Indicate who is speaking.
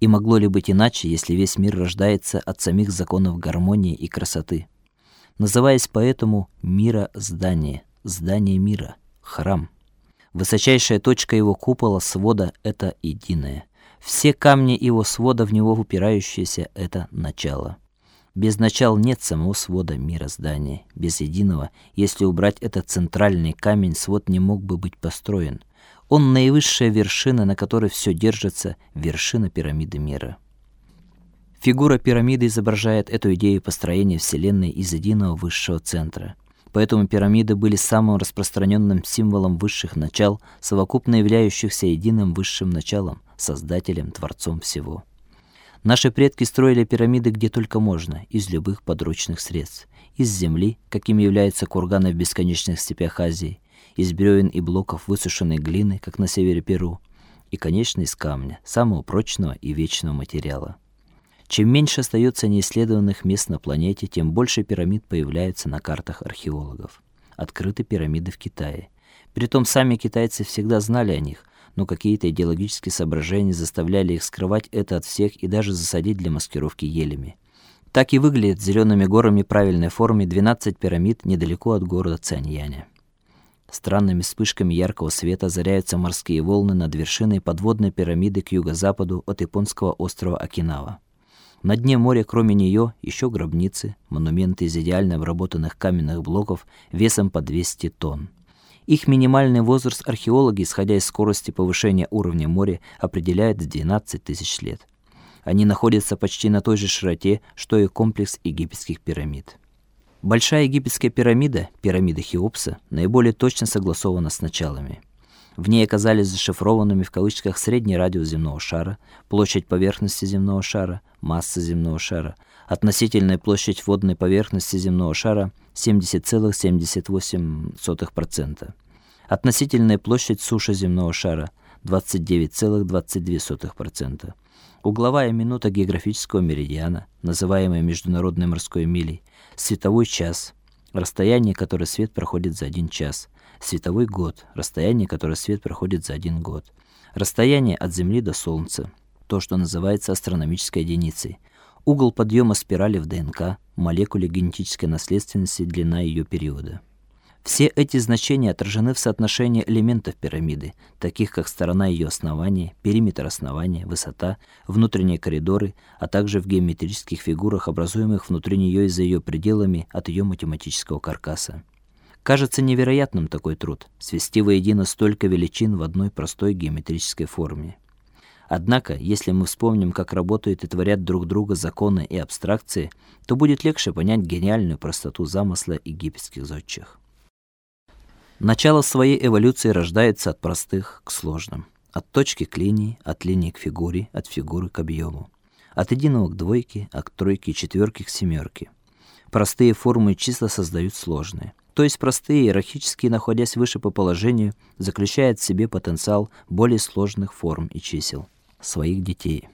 Speaker 1: И могло ли быть иначе, если весь мир рождается от самих законов гармонии и красоты? Называясь поэтому мира здание, здание мира, храм. Высочайшая точка его купола свода это единое. Все камни его свода в него упирающиеся это начало. Без начал нет самого свода мироздания. Без единого, если убрать этот центральный камень, свод не мог бы быть построен. Он наивысшая вершина, на которой все держится, вершина пирамиды мира. Фигура пирамиды изображает эту идею построения вселенной из единого высшего центра. Поэтому пирамиды были самым распространенным символом высших начал, совокупно являющихся единым высшим началом, создателем, творцом всего. Наши предки строили пирамиды где только можно, из любых подручных средств. Из земли, каким являются курганы в бесконечных степях Азии, из бревен и блоков высушенной глины, как на севере Перу, и, конечно, из камня, самого прочного и вечного материала. Чем меньше остается неисследованных мест на планете, тем больше пирамид появляется на картах археологов. Открыты пирамиды в Китае. Притом сами китайцы всегда знали о них, но какие-то идеологические соображения заставляли их скрывать это от всех и даже засадить для маскировки елями. Так и выглядит зелеными горами правильной формы 12 пирамид недалеко от города Цаньяня. Странными вспышками яркого света озаряются морские волны над вершиной подводной пирамиды к юго-западу от японского острова Окинава. На дне моря, кроме нее, еще гробницы, монументы из идеально обработанных каменных блоков весом по 200 тонн. Их минимальный возраст археологи, исходя из скорости повышения уровня моря, определяют в 12 тысяч лет. Они находятся почти на той же широте, что и комплекс египетских пирамид. Большая египетская пирамида, пирамида Хеопса, наиболее точно согласована с началами. В ней оказались зашифрованными в кавычках средний радиус земного шара, площадь поверхности земного шара, масса земного шара, относительная площадь водной поверхности земного шара 70,78%. Относительная площадь суши земного шара 29,22%. Угловая минута географического меридиана, называемая международной морской милей, световой час, расстояние, которое свет проходит за один час, световой год, расстояние, которое свет проходит за один год, расстояние от Земли до Солнца, то, что называется астрономической единицей, угол подъема спирали в ДНК, молекуле генетической наследственности, длина ее периода. Все эти значения отражены в соотношении элементов пирамиды, таких как сторона ее основания, периметр основания, высота, внутренние коридоры, а также в геометрических фигурах, образуемых внутри нее и за ее пределами от ее математического каркаса. Кажется невероятным такой труд свести воедино столько величин в одной простой геометрической форме. Однако, если мы вспомним, как работают и творят друг друга законы и абстракции, то будет легче понять гениальную простоту замысла египетских зодчих. Начало своей эволюции рождается от простых к сложным, от точки к линии, от линии к фигуре, от фигуры к объему, от единого к двойке, а к тройке и четверке к семерке. Простые формы и числа создают сложные. То есть простые иерархические, находясь выше по положению, заключают в себе потенциал более сложных форм и чисел своих детей.